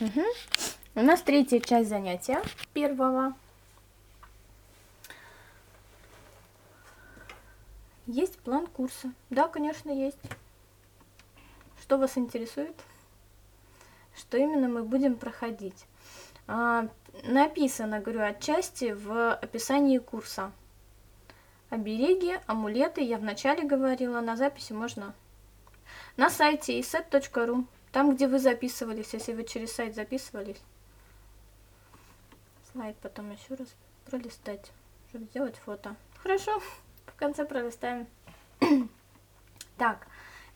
Угу. У нас третья часть занятия первого. Есть план курса? Да, конечно, есть. Что вас интересует? Что именно мы будем проходить? А, написано, говорю, отчасти в описании курса. Обереги, амулеты, я вначале говорила, на записи можно на сайте iset.ru, там, где вы записывались, если вы через сайт записывались. Слайд потом еще раз пролистать, чтобы сделать фото. Хорошо, в конце пролистаем. так,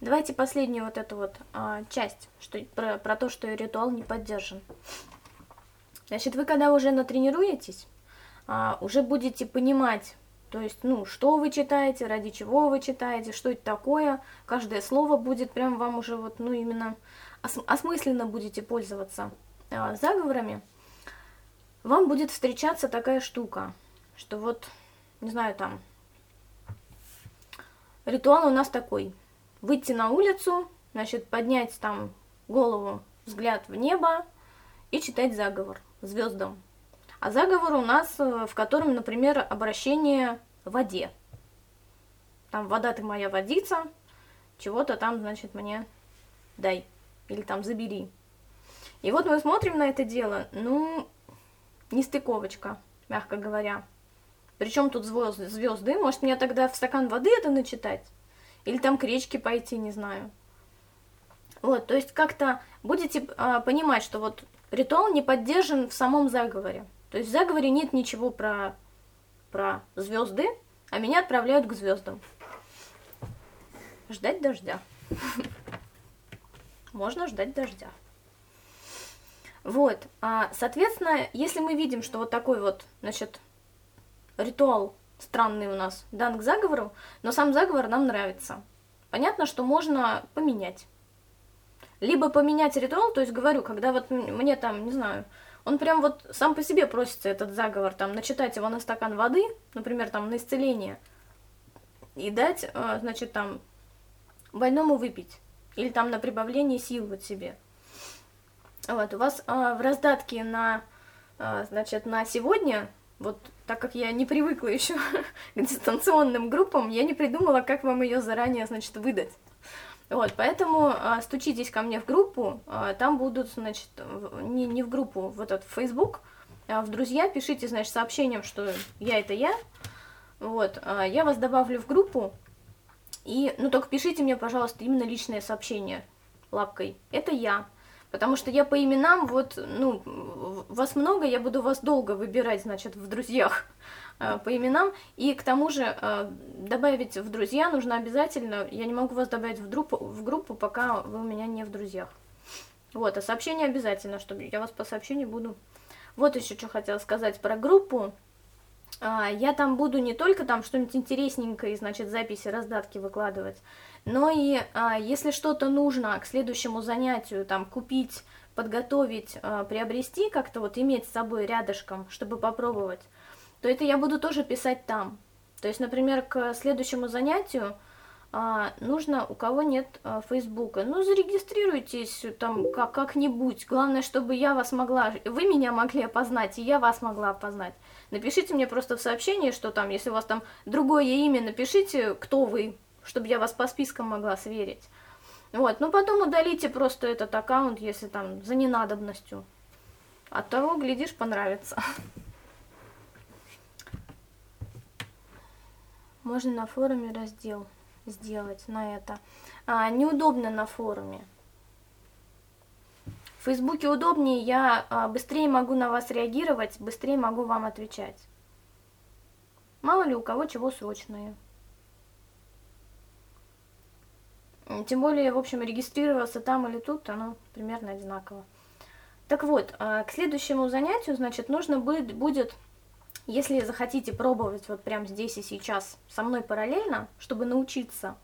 давайте последнюю вот эту вот а, часть, что, про, про то, что ритуал не поддержан. Значит, вы когда уже натренируетесь, а, уже будете понимать, то есть, ну, что вы читаете, ради чего вы читаете, что это такое, каждое слово будет прям вам уже вот, ну, именно осмысленно будете пользоваться а, заговорами, вам будет встречаться такая штука, что вот, не знаю, там, ритуал у нас такой, выйти на улицу, значит, поднять там голову, взгляд в небо и читать заговор звездам. А заговор у нас, э, в котором, например, обращение в воде. Там вода ты моя водица, чего-то там, значит, мне дай. Или там забери. И вот мы смотрим на это дело, ну, не стыковочка, мягко говоря. Причем тут звезды, звезды? Может, мне тогда в стакан воды это начитать? Или там к речке пойти, не знаю. Вот, то есть как-то будете а, понимать, что вот ритуал не поддержан в самом заговоре. То есть в заговоре нет ничего про, про звезды, а меня отправляют к звездам. Ждать дождя. Можно ждать дождя. Вот, а, соответственно, если мы видим, что вот такой вот, значит, ритуал странный у нас дан к заговору, но сам заговор нам нравится. Понятно, что можно поменять. Либо поменять ритуал, то есть говорю, когда вот мне там, не знаю, он прям вот сам по себе просится, этот заговор, там, начитать его на стакан воды, например, там, на исцеление, и дать, э, значит, там, больному выпить, или там на прибавление сил вот себе. Вот, у вас э, в раздатке на, э, значит, на сегодня, вот так как я не привыкла еще к дистанционным группам, я не придумала, как вам ее заранее, значит, выдать. Вот, поэтому а, стучитесь ко мне в группу, а, там будут, значит, не, не в группу, в этот в Facebook, а в друзья пишите, значит, сообщением, что я это я, вот, а, я вас добавлю в группу, и, ну, только пишите мне, пожалуйста, именно личное сообщение лапкой, это я, потому что я по именам, вот, ну, вас много, я буду вас долго выбирать, значит, в друзьях, Э, по именам. И к тому же э, добавить в друзья нужно обязательно. Я не могу вас добавить в группу, в группу, пока вы у меня не в друзьях. Вот, а сообщение обязательно, чтобы я вас по сообщению буду. Вот еще что хотела сказать про группу. А, я там буду не только там что-нибудь интересненькое, значит, записи, раздатки выкладывать, но и а, если что-то нужно к следующему занятию, там, купить, подготовить, а, приобрести, как-то вот иметь с собой рядышком, чтобы попробовать, то это я буду тоже писать там. То есть, например, к следующему занятию нужно, у кого нет а, Фейсбука, ну, зарегистрируйтесь там как- как-нибудь. Главное, чтобы я вас могла, вы меня могли опознать, и я вас могла опознать. Напишите мне просто в сообщении, что там, если у вас там другое имя, напишите, кто вы, чтобы я вас по спискам могла сверить. Вот, ну потом удалите просто этот аккаунт, если там за ненадобностью. От того, глядишь, понравится. Можно на форуме раздел сделать на это. А, неудобно на форуме. В Фейсбуке удобнее, я а, быстрее могу на вас реагировать, быстрее могу вам отвечать. Мало ли у кого чего срочное. Тем более, в общем, регистрироваться там или тут, оно примерно одинаково. Так вот, а, к следующему занятию, значит, нужно будет если захотите пробовать вот прямо здесь и сейчас со мной параллельно, чтобы научиться,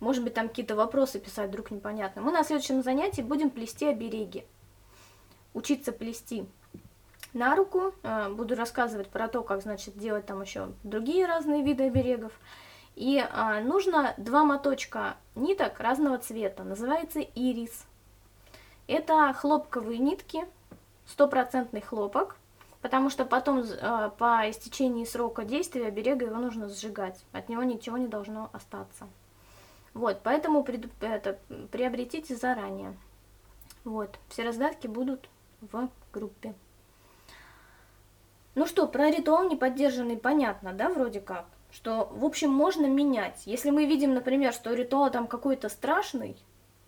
может быть, там какие-то вопросы писать, вдруг непонятно, мы на следующем занятии будем плести обереги. Учиться плести на руку, э, буду рассказывать про то, как, значит, делать там еще другие разные виды оберегов. И а, нужно два моточка ниток разного цвета, называется ирис. Это хлопковые нитки, стопроцентный хлопок, потому что потом э, по истечении срока действия оберега его нужно сжигать, от него ничего не должно остаться. Вот, поэтому пред, это, приобретите заранее. Вот, все раздатки будут в группе. Ну что, про ритуал неподдержанный понятно, да, вроде как? Что, в общем, можно менять. Если мы видим, например, что ритуал там какой-то страшный,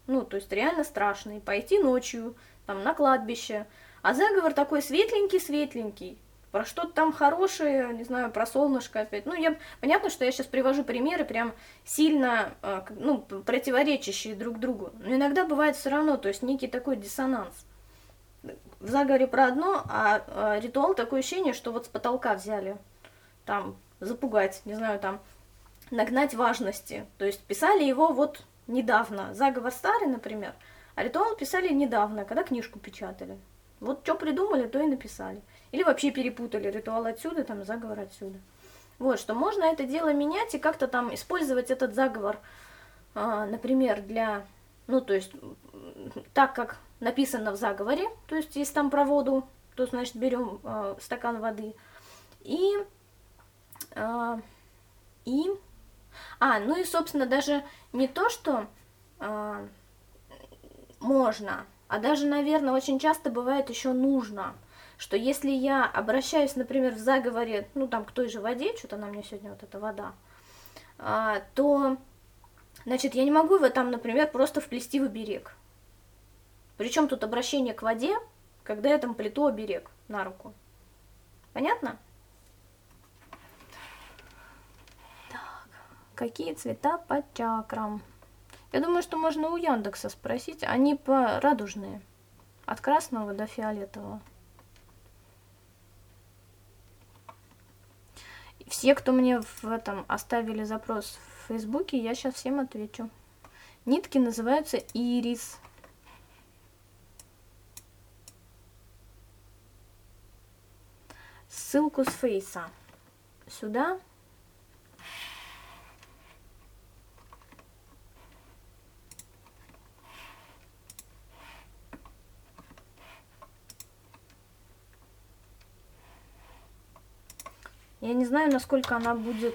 ну, то есть реально страшный, пойти ночью, там, на кладбище, а заговор такой светленький-светленький, про что-то там хорошее, не знаю, про солнышко опять. Ну, я, понятно, что я сейчас привожу примеры прям сильно, а, ну, противоречащие друг другу. Но иногда бывает все равно, то есть некий такой диссонанс. В заговоре про одно, а, а ритуал такое ощущение, что вот с потолка взяли. Там, запугать, не знаю, там, нагнать важности. То есть писали его вот недавно. Заговор старый, например, а ритуал писали недавно, когда книжку печатали. Вот что придумали, то и написали. Или вообще перепутали ритуал отсюда, там заговор отсюда. Вот, что можно это дело менять и как-то там использовать этот заговор, а, например, для, ну, то есть, так как написано в заговоре, то есть, если там про воду, то, значит, берем а, стакан воды. И, а, и, а, ну и, собственно, даже не то, что а, можно, а даже, наверное, очень часто бывает еще нужно, что если я обращаюсь, например, в заговоре, ну там к той же воде, что-то на мне сегодня вот эта вода, а, то, значит, я не могу его там, например, просто вплести в оберег. Причем тут обращение к воде, когда я там плету оберег на руку. Понятно? Так, какие цвета по чакрам? Я думаю, что можно у Яндекса спросить. Они по радужные. От красного до фиолетового. Все, кто мне в этом оставили запрос в Фейсбуке, я сейчас всем отвечу. Нитки называются ирис. Ссылку с фейса сюда не знаю, насколько она будет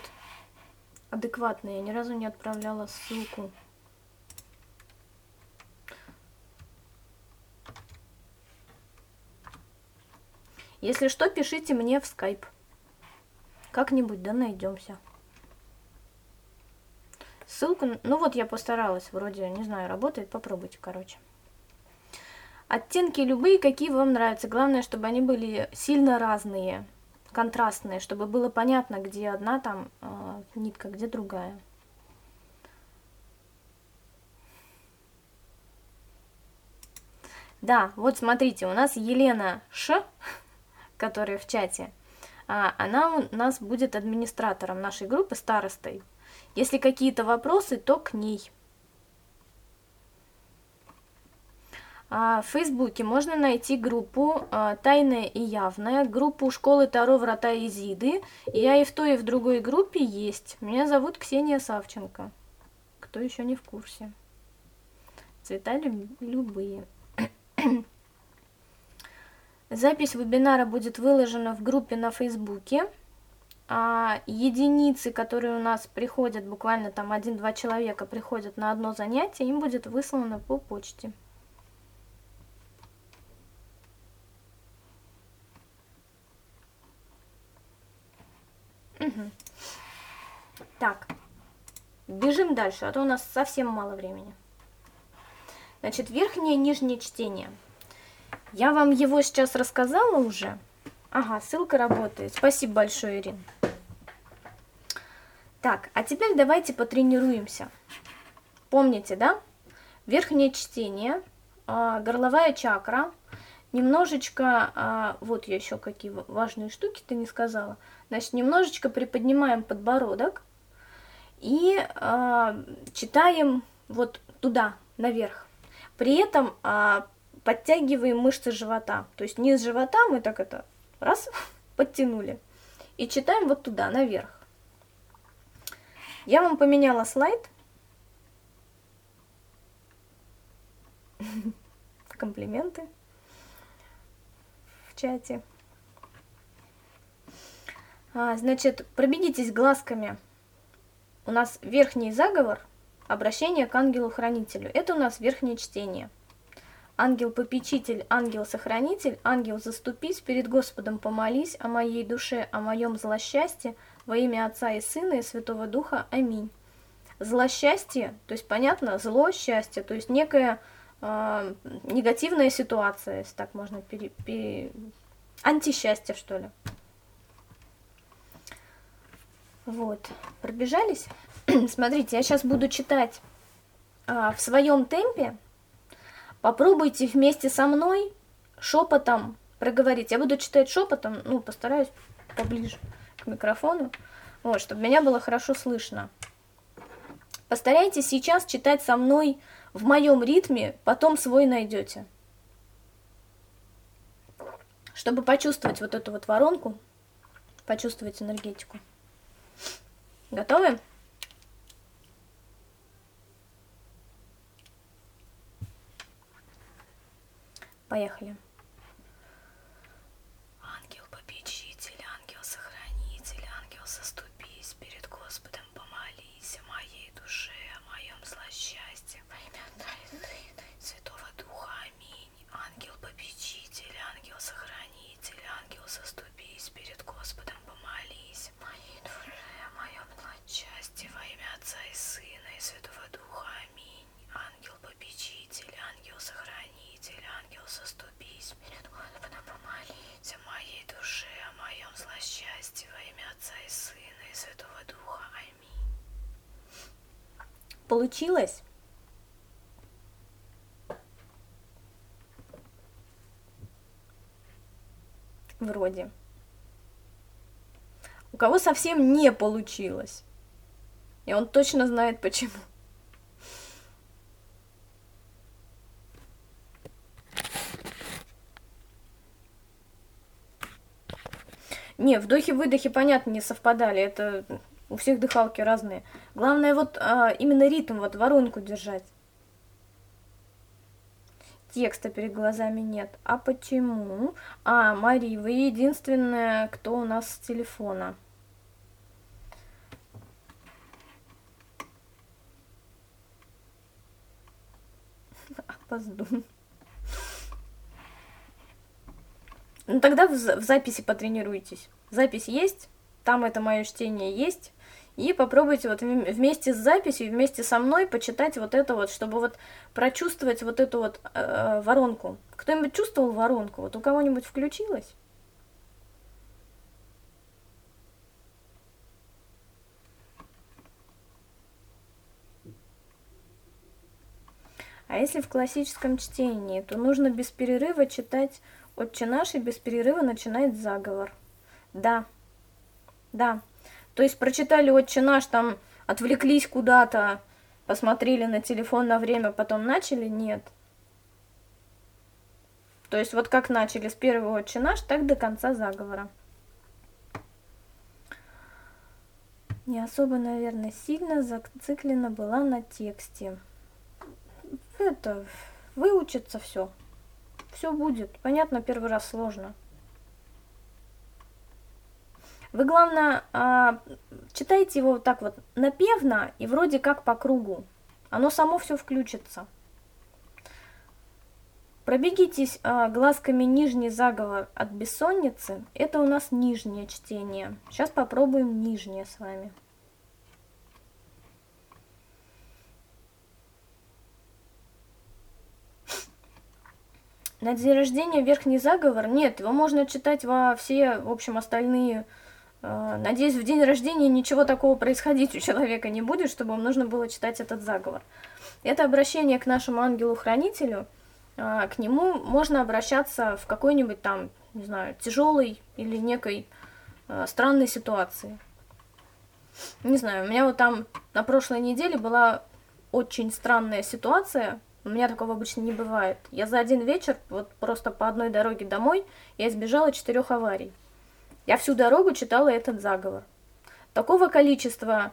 адекватной. Я ни разу не отправляла ссылку. Если что, пишите мне в скайп. Как-нибудь, да, найдемся. Ссылку, ну вот я постаралась, вроде, не знаю, работает, попробуйте, короче. Оттенки любые, какие вам нравятся. Главное, чтобы они были сильно разные контрастные, чтобы было понятно, где одна там э, нитка, где другая. Да, вот смотрите, у нас Елена Ш, которая в чате, а, она у нас будет администратором нашей группы, старостой. Если какие-то вопросы, то к ней. В Фейсбуке можно найти группу а, «Тайная и явная», группу «Школы Таро Врата Изиды». Я и в той, и в другой группе есть. Меня зовут Ксения Савченко. Кто еще не в курсе. Цвета любые. Запись вебинара будет выложена в группе на Фейсбуке. А единицы, которые у нас приходят, буквально там один-два человека приходят на одно занятие, им будет выслано по почте. Так, бежим дальше, а то у нас совсем мало времени. Значит, верхнее и нижнее чтение. Я вам его сейчас рассказала уже. Ага, ссылка работает. Спасибо большое, Ирин. Так, а теперь давайте потренируемся. Помните, да? Верхнее чтение, а, горловая чакра, немножечко, а, вот я еще какие важные штуки ты не сказала, значит, немножечко приподнимаем подбородок и э, читаем вот туда, наверх. При этом э, подтягиваем мышцы живота, то есть низ живота мы так это раз подтянули и читаем вот туда, наверх. Я вам поменяла слайд. Комплименты. Чате. А, значит, пробегитесь глазками. У нас верхний заговор, обращение к ангелу-хранителю. Это у нас верхнее чтение. Ангел-попечитель, ангел-сохранитель, ангел заступись, перед Господом помолись о моей душе, о моем злосчастье, во имя Отца и Сына и Святого Духа. Аминь. Злосчастье, то есть понятно, зло, счастье, то есть некая э, негативная ситуация, если так можно пере, пере... антисчастье, что ли. Вот, пробежались? Смотрите, я сейчас буду читать а, в своем темпе. Попробуйте вместе со мной шепотом проговорить. Я буду читать шепотом, ну, постараюсь поближе к микрофону, вот, чтобы меня было хорошо слышно. Постарайтесь сейчас читать со мной в моем ритме, потом свой найдете. Чтобы почувствовать вот эту вот воронку, почувствовать энергетику. Готовы? Поехали. Ангел-попечитель, ангел-сохранитель, ангел заступись перед Господом, помолись о моей душе, о моем злосчастье, во имя Отца и Сына и Святого Духа. Аминь. Ангел-попечитель, ангел-сохранитель, ангел заступись перед Господом, помолись о моей душе, о моем злосчастье, во имя Отца и Сына и Святого Духа. Аминь. Ангел-попечитель, ангел-сохранитель, ангел заступись перед Господом, помолись о моей душе, о моем злосчастье, во имя Отца и Сына и Святого Духа. Аминь. Получилось? Вроде. У кого совсем не получилось. И он точно знает почему. Не, вдохи-выдохи, понятно, не совпадали. Это у всех дыхалки разные. Главное вот а, именно ритм, вот воронку держать. Текста перед глазами нет. А почему? А, Мари, вы единственная, кто у нас с телефона. Опоздун. Ну тогда в, записи потренируйтесь. Запись есть, там это мое чтение есть. И попробуйте вот вместе с записью, вместе со мной почитать вот это вот, чтобы вот прочувствовать вот эту вот э, воронку. Кто-нибудь чувствовал воронку? Вот у кого-нибудь включилась? А если в классическом чтении, то нужно без перерыва читать «Отче наш» и без перерыва начинает заговор. Да, да. То есть прочитали «Отче наш», там отвлеклись куда-то, посмотрели на телефон на время, потом начали? Нет. То есть вот как начали с первого «Отче наш», так до конца заговора. Не особо, наверное, сильно зациклена была на тексте. Это, выучится все. Все будет. Понятно, первый раз сложно. Вы, главное, а, читайте его вот так вот напевно и вроде как по кругу. Оно само все включится. Пробегитесь а, глазками нижний заговор от бессонницы. Это у нас нижнее чтение. Сейчас попробуем нижнее с вами. На день рождения верхний заговор? Нет, его можно читать во все, в общем, остальные надеюсь, в день рождения ничего такого происходить у человека не будет, чтобы вам нужно было читать этот заговор. Это обращение к нашему ангелу-хранителю. Э, к нему можно обращаться в какой-нибудь там, не знаю, тяжелой или некой э, странной ситуации. Не знаю, у меня вот там на прошлой неделе была очень странная ситуация. У меня такого обычно не бывает. Я за один вечер, вот просто по одной дороге домой, я избежала четырех аварий. Я всю дорогу читала этот заговор. Такого количества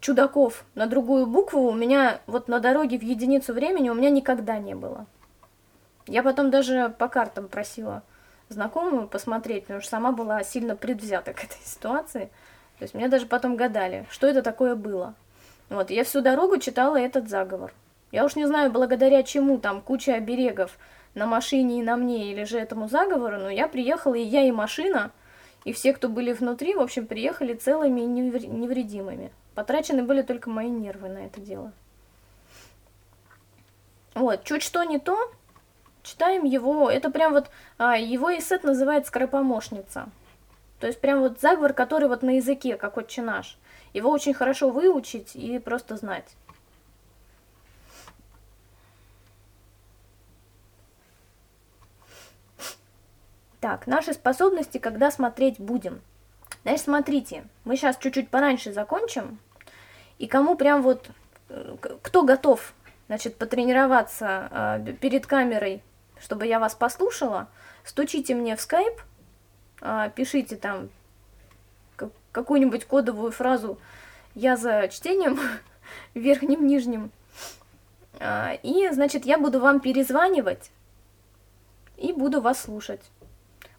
чудаков на другую букву у меня вот на дороге в единицу времени у меня никогда не было. Я потом даже по картам просила знакомую посмотреть, потому что сама была сильно предвзята к этой ситуации. То есть мне даже потом гадали, что это такое было. Вот, я всю дорогу читала этот заговор. Я уж не знаю, благодаря чему там куча оберегов на машине и на мне, или же этому заговору, но я приехала, и я, и машина, и все, кто были внутри, в общем, приехали целыми и невредимыми. Потрачены были только мои нервы на это дело. Вот, чуть что не то, читаем его, это прям вот, а, его эссет называет «Скоропомощница». То есть прям вот заговор, который вот на языке, как отче наш. Его очень хорошо выучить и просто знать. Так, наши способности, когда смотреть будем. Значит, смотрите, мы сейчас чуть-чуть пораньше закончим, и кому прям вот, э, кто готов, значит, потренироваться э, перед камерой, чтобы я вас послушала, стучите мне в скайп, э, пишите там какую-нибудь кодовую фразу «я за чтением» верхним, нижним, э, и, значит, я буду вам перезванивать и буду вас слушать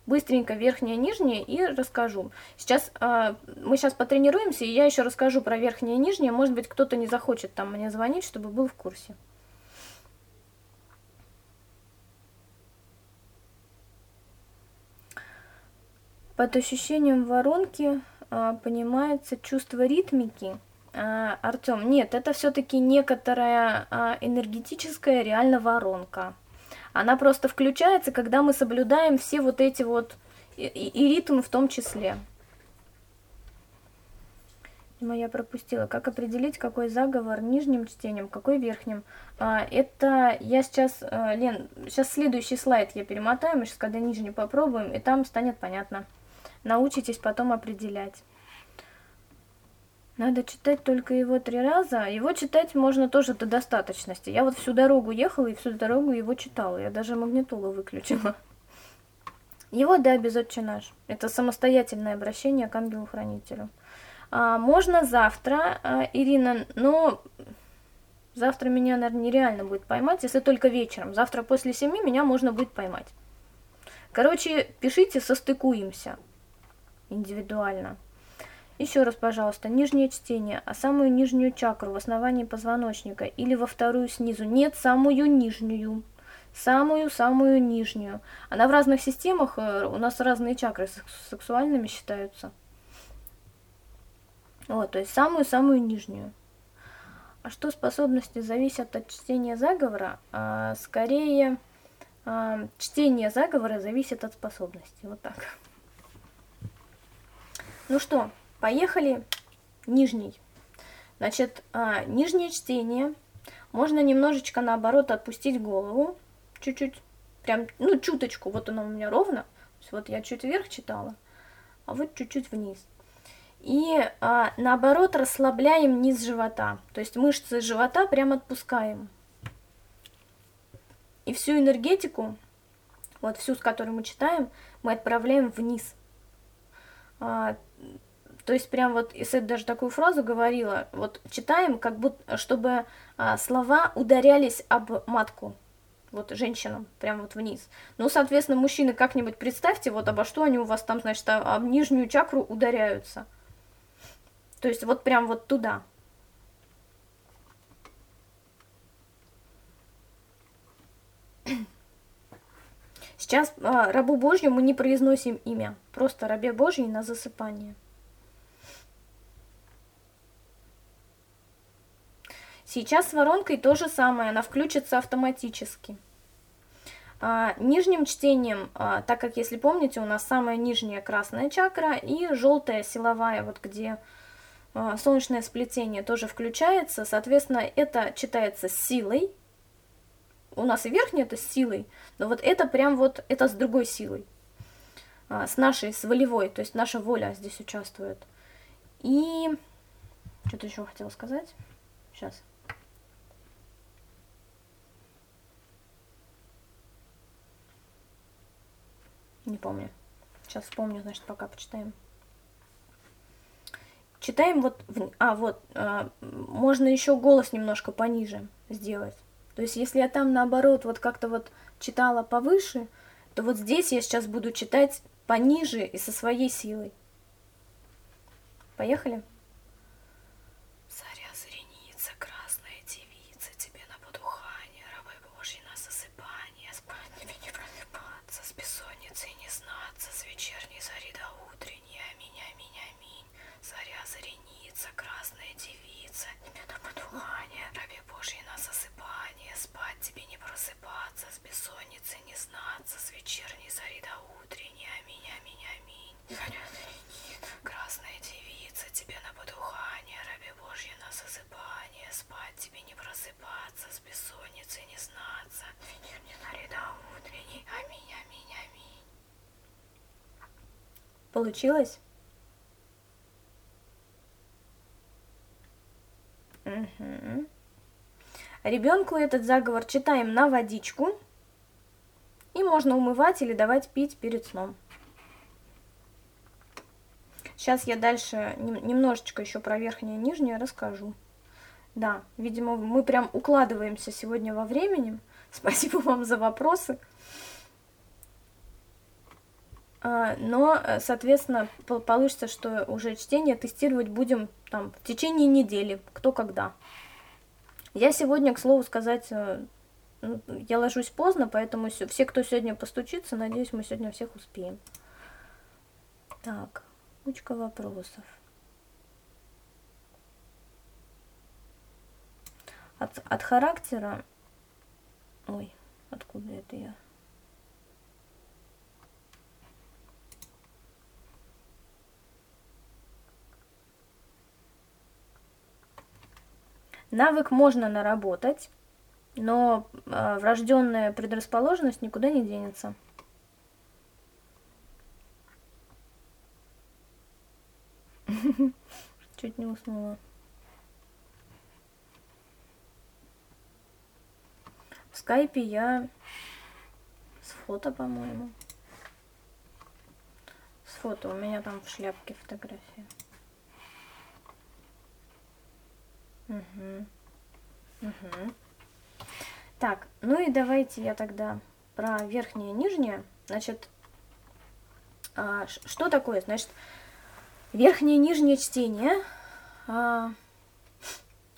быстренько верхнее, нижнее и расскажу. Сейчас э, мы сейчас потренируемся, и я еще расскажу про верхнее и нижнее. Может быть, кто-то не захочет там мне звонить, чтобы был в курсе. Под ощущением воронки э, понимается чувство ритмики. Э, Артем, нет, это все-таки некоторая э, энергетическая реально воронка. Она просто включается, когда мы соблюдаем все вот эти вот, и, и ритм в том числе. Но я пропустила. Как определить, какой заговор нижним чтением, какой верхним? А, это я сейчас, а, Лен, сейчас следующий слайд я перемотаю, мы сейчас когда нижний попробуем, и там станет понятно. Научитесь потом определять. Надо читать только его три раза. Его читать можно тоже до достаточности. Я вот всю дорогу ехала и всю дорогу его читала. Я даже магнитолу выключила. Его, да, без отче наш. Это самостоятельное обращение к ангелу-хранителю. А, можно завтра, а, Ирина, но завтра меня, наверное, нереально будет поймать, если только вечером. Завтра после семи меня можно будет поймать. Короче, пишите, состыкуемся индивидуально. Еще раз, пожалуйста, нижнее чтение, а самую нижнюю чакру в основании позвоночника или во вторую снизу. Нет, самую нижнюю. Самую-самую нижнюю. Она в разных системах, э, у нас разные чакры сексуальными считаются. Вот, то есть самую-самую нижнюю. А что способности зависят от чтения заговора? А, скорее, а, чтение заговора зависит от способности. Вот так. Ну что, Поехали. Нижний. Значит, а, нижнее чтение. Можно немножечко наоборот отпустить голову. Чуть-чуть. Прям, ну, чуточку. Вот оно у меня ровно. Вот я чуть вверх читала, а вот чуть-чуть вниз. И а, наоборот расслабляем низ живота. То есть мышцы живота прям отпускаем. И всю энергетику, вот всю, с которой мы читаем, мы отправляем вниз. А, то есть прям вот Исет даже такую фразу говорила, вот читаем, как будто, чтобы а, слова ударялись об матку, вот женщинам, прям вот вниз. Ну, соответственно, мужчины как-нибудь представьте, вот обо что они у вас там, значит, об нижнюю чакру ударяются. То есть вот прям вот туда. Сейчас а, рабу Божью мы не произносим имя, просто рабе Божьей на засыпание. Сейчас с воронкой то же самое, она включится автоматически. А, нижним чтением, а, так как, если помните, у нас самая нижняя красная чакра и желтая силовая, вот где а, солнечное сплетение тоже включается, соответственно, это читается силой. У нас и верхняя это силой, но вот это прям вот, это с другой силой, с нашей, с волевой, то есть наша воля здесь участвует. И что-то еще хотела сказать. Сейчас. Не помню. Сейчас вспомню, значит, пока почитаем. Читаем вот... В... А, вот. А, можно еще голос немножко пониже сделать. То есть, если я там, наоборот, вот как-то вот читала повыше, то вот здесь я сейчас буду читать пониже и со своей силой. Поехали? Заря зареница, красная девица, тебе на подухание, рабы Божьи на засыпание, спать тебе не просыпаться, с бессонницей не знаться, с вечерней зари до утренней, аминь, аминь, аминь. Заря зареница, красная девица, тебе на подухание, рабе Божьи на засыпание, спать тебе не просыпаться, с бессонницей не знаться, с вечерней зари до утренней, аминь, аминь, аминь. Заря зареница, красная девица, тебе на подухание, рабе Божье на засыпание, спать тебе не просыпаться, с бессонницей не знаться, вечерней зари до утренней, аминь, аминь, аминь. Получилось? Угу. Ребенку этот заговор читаем на водичку. И можно умывать или давать пить перед сном. Сейчас я дальше немножечко еще про верхнее и нижнее расскажу. Да, видимо, мы прям укладываемся сегодня во времени. Спасибо вам за вопросы. А, но, соответственно, получится, что уже чтение тестировать будем там в течение недели, кто когда. Я сегодня, к слову сказать, э, я ложусь поздно, поэтому все, кто сегодня постучится, надеюсь, мы сегодня всех успеем. Так, кучка вопросов. От, от характера... Ой, откуда это я? Навык можно наработать, но э, врожденная предрасположенность никуда не денется. Чуть не уснула. В скайпе я с фото, по-моему. С фото. У меня там в шляпке фотография. Угу. Угу. Так, ну и давайте я тогда про верхнее и нижнее. Значит, а, что такое? Значит, верхнее и нижнее чтение а,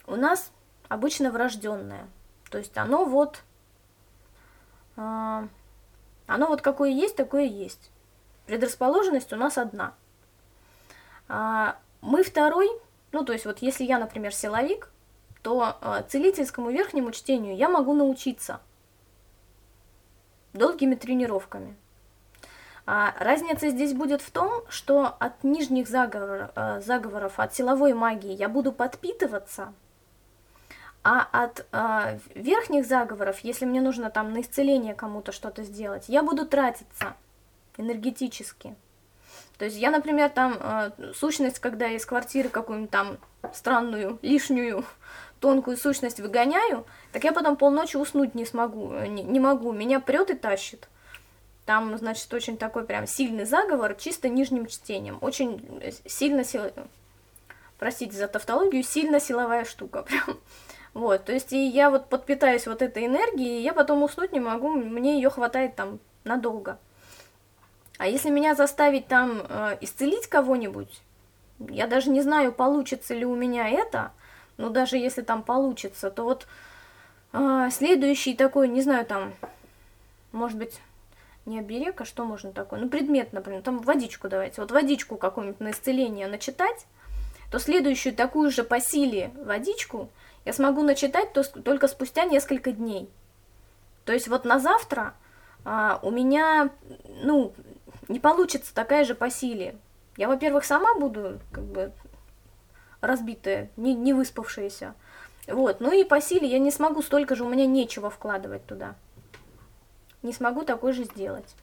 у нас обычно врожденное. То есть оно вот, а, оно вот какое есть, такое есть. Предрасположенность у нас одна. А, мы второй ну, то есть вот если я, например, силовик, то э, целительскому верхнему чтению я могу научиться долгими тренировками. А разница здесь будет в том, что от нижних заговор, э, заговоров, от силовой магии я буду подпитываться, а от э, верхних заговоров, если мне нужно там на исцеление кому-то что-то сделать, я буду тратиться энергетически. То есть я, например, там э, сущность, когда из квартиры какую-нибудь там странную, лишнюю, тонкую сущность выгоняю, так я потом полночи уснуть не смогу, э, не, не могу, меня прет и тащит. Там, значит, очень такой прям сильный заговор, чисто нижним чтением. Очень сильно сила... Простите за тавтологию, сильно силовая штука прям. Вот, то есть и я вот подпитаюсь вот этой энергией, и я потом уснуть не могу, мне ее хватает там надолго. А если меня заставить там э, исцелить кого-нибудь, я даже не знаю, получится ли у меня это, но даже если там получится, то вот э, следующий такой, не знаю, там, может быть, не оберег, а что можно такое? Ну, предмет, например, там водичку давайте. Вот водичку какую-нибудь на исцеление начитать, то следующую такую же по силе водичку я смогу начитать то, только спустя несколько дней. То есть вот на завтра а, у меня, ну, не получится такая же по силе. Я, во-первых, сама буду как бы разбитая, не, не выспавшаяся. Вот, ну и по силе я не смогу столько же, у меня нечего вкладывать туда. Не смогу такой же сделать.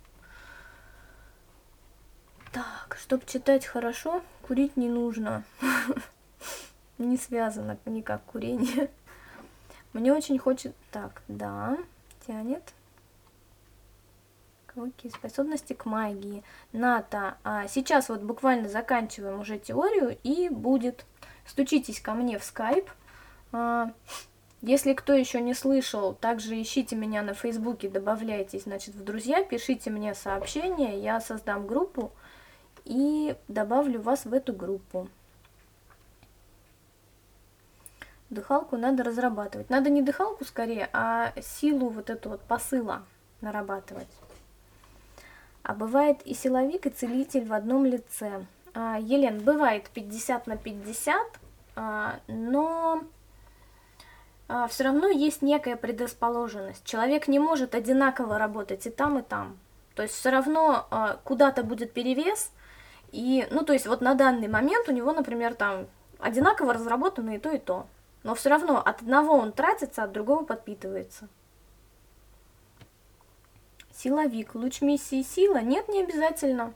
Так, чтобы читать хорошо, курить не нужно. Не связано никак курение. Мне очень хочет... Так, да, тянет. Окей, способности к магии. НАТО. А сейчас вот буквально заканчиваем уже теорию и будет. Стучитесь ко мне в скайп. А, Если кто еще не слышал, также ищите меня на Фейсбуке, добавляйтесь, значит, в друзья, пишите мне сообщение, я создам группу и добавлю вас в эту группу. Дыхалку надо разрабатывать. Надо не дыхалку скорее, а силу вот эту вот посыла нарабатывать. А бывает и силовик, и целитель в одном лице. А, Елен, бывает 50 на 50, а, но а, все равно есть некая предрасположенность. Человек не может одинаково работать и там, и там. То есть все равно куда-то будет перевес. И, ну, то есть вот на данный момент у него, например, там одинаково разработано и то, и то. Но все равно от одного он тратится, от другого подпитывается. Силовик. Луч миссии сила? Нет, не обязательно.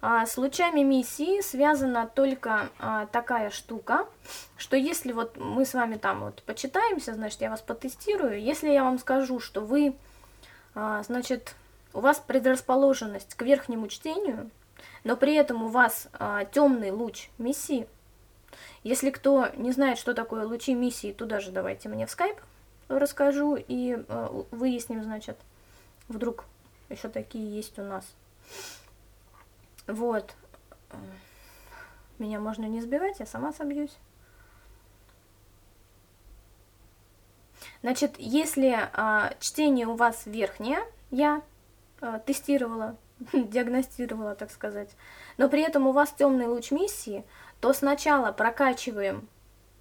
А, с лучами миссии связана только а, такая штука, что если вот мы с вами там вот почитаемся, значит, я вас потестирую, если я вам скажу, что вы, а, значит, у вас предрасположенность к верхнему чтению, но при этом у вас а, темный луч миссии, если кто не знает, что такое лучи миссии, туда же давайте мне в скайп расскажу и а, выясним, значит, вдруг еще такие есть у нас. Вот. Меня можно не сбивать, я сама собьюсь. Значит, если а, чтение у вас верхнее, я а, тестировала, диагностировала, так сказать, но при этом у вас темный луч миссии, то сначала прокачиваем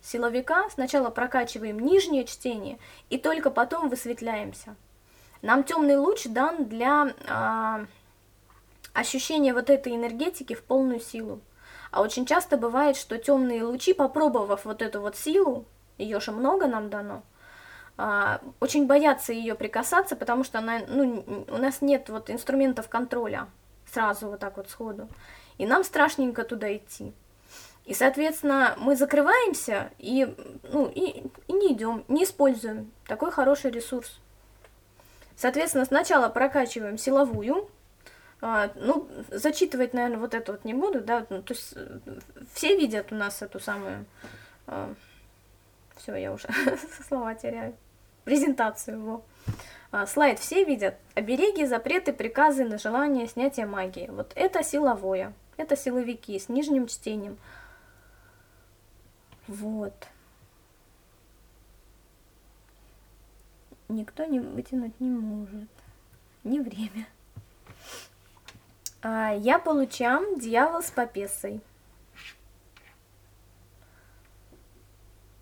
силовика, сначала прокачиваем нижнее чтение, и только потом высветляемся. Нам темный луч дан для а, ощущение вот этой энергетики в полную силу. А очень часто бывает, что темные лучи, попробовав вот эту вот силу, ее же много нам дано, а, очень боятся ее прикасаться, потому что она, ну, у нас нет вот инструментов контроля сразу вот так вот сходу. И нам страшненько туда идти. И, соответственно, мы закрываемся и, ну, и, и не идем, не используем такой хороший ресурс. Соответственно, сначала прокачиваем силовую, а, ну, зачитывать, наверное, вот это вот не буду, да, ну, то есть э, все видят у нас эту самую, а, все, я уже слова теряю, презентацию его. А, слайд все видят, обереги, запреты, приказы на желание снятия магии. Вот это силовое, это силовики с нижним чтением. Вот. Никто не вытянуть не может. Не время. А, я по лучам дьявол с попесой.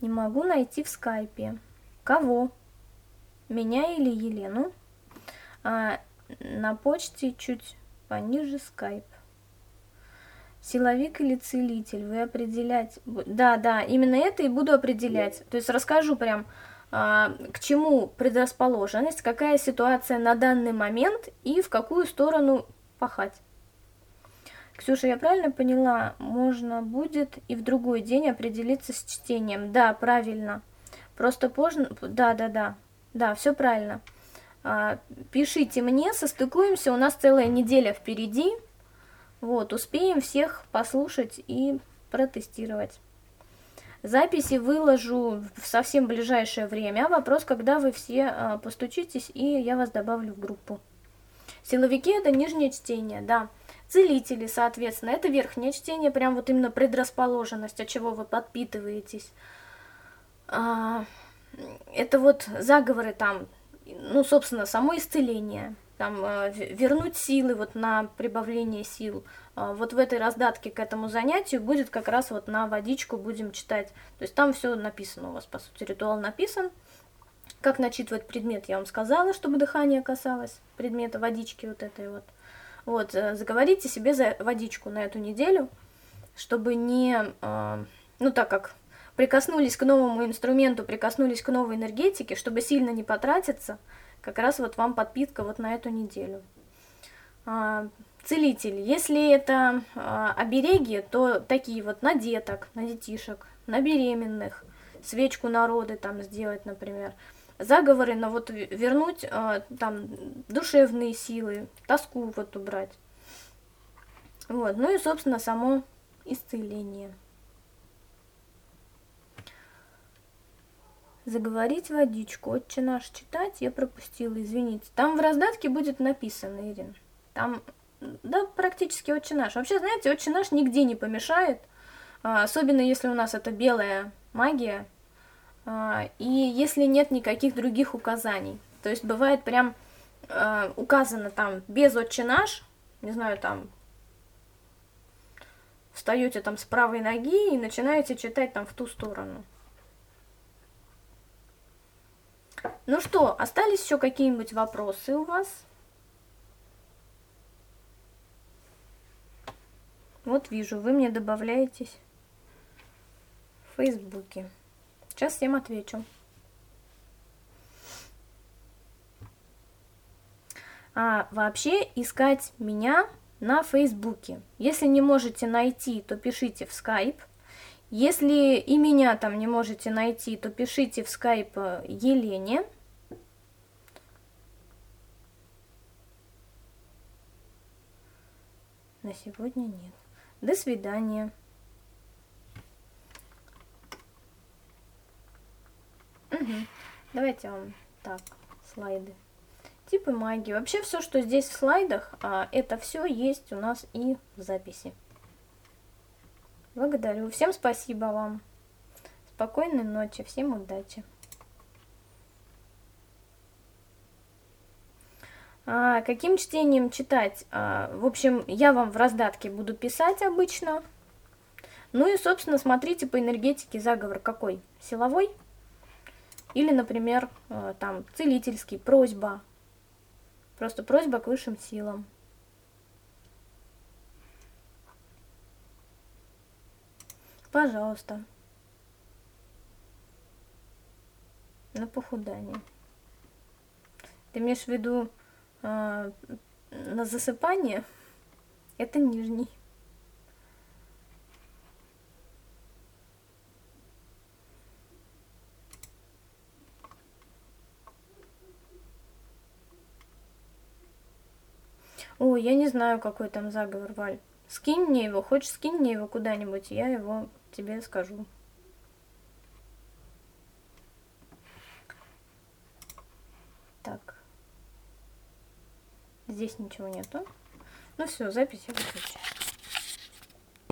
Не могу найти в скайпе. Кого? Меня или Елену? А, на почте чуть пониже скайп. Силовик или целитель? Вы определять... Да, да, именно это и буду определять. То есть расскажу прям, к чему предрасположенность, какая ситуация на данный момент и в какую сторону пахать. Ксюша, я правильно поняла, можно будет и в другой день определиться с чтением? Да, правильно. Просто позже... Да, да, да. Да, все правильно. А, пишите мне, состыкуемся, у нас целая неделя впереди. Вот, успеем всех послушать и протестировать. Записи выложу в совсем ближайшее время. Вопрос, когда вы все а, постучитесь, и я вас добавлю в группу. Силовики – это нижнее чтение, да. Целители, соответственно, это верхнее чтение, прям вот именно предрасположенность, от чего вы подпитываетесь. А, это вот заговоры там, ну, собственно, само исцеление, там, а, вернуть силы вот на прибавление сил. А, вот в этой раздатке к этому занятию будет как раз вот на водичку будем читать. То есть там все написано у вас, по сути, ритуал написан. Как начитывать предмет, я вам сказала, чтобы дыхание касалось предмета водички вот этой вот. Вот, э, заговорите себе за водичку на эту неделю, чтобы не, э, ну так как прикоснулись к новому инструменту, прикоснулись к новой энергетике, чтобы сильно не потратиться, как раз вот вам подпитка вот на эту неделю. А, целитель. Если это а, обереги, то такие вот на деток, на детишек, на беременных, свечку народы там сделать, например заговоры на вот вернуть а, там душевные силы, тоску вот убрать. Вот, ну и, собственно, само исцеление. Заговорить водичку. Отче наш читать я пропустила, извините. Там в раздатке будет написано, Ирин. Там, да, практически отче наш. Вообще, знаете, отче наш нигде не помешает. А, особенно если у нас это белая магия. А, и если нет никаких других указаний. То есть бывает прям а, указано там без отче наш, не знаю, там встаете там с правой ноги и начинаете читать там в ту сторону. Ну что, остались еще какие-нибудь вопросы у вас? Вот вижу, вы мне добавляетесь в Фейсбуке. Сейчас всем отвечу. А вообще искать меня на Фейсбуке. Если не можете найти, то пишите в скайп. Если и меня там не можете найти, то пишите в скайп э, Елене. На сегодня нет. До свидания. Угу. Давайте вам так, слайды. Типы магии. Вообще все, что здесь в слайдах, а, это все есть у нас и в записи. Благодарю. Всем спасибо вам. Спокойной ночи. Всем удачи. А, каким чтением читать? А, в общем, я вам в раздатке буду писать обычно. Ну и, собственно, смотрите по энергетике заговор какой. Силовой? Или, например, а, там, целительский, просьба. Просто просьба к высшим силам. Пожалуйста. На похудание. Ты имеешь в виду э, на засыпание? Это нижний. Ой, я не знаю, какой там заговор, Валь. Скинь мне его, хочешь скинь мне его куда-нибудь, я его тебе скажу. Так. Здесь ничего нету. Ну все, запись я выключаю.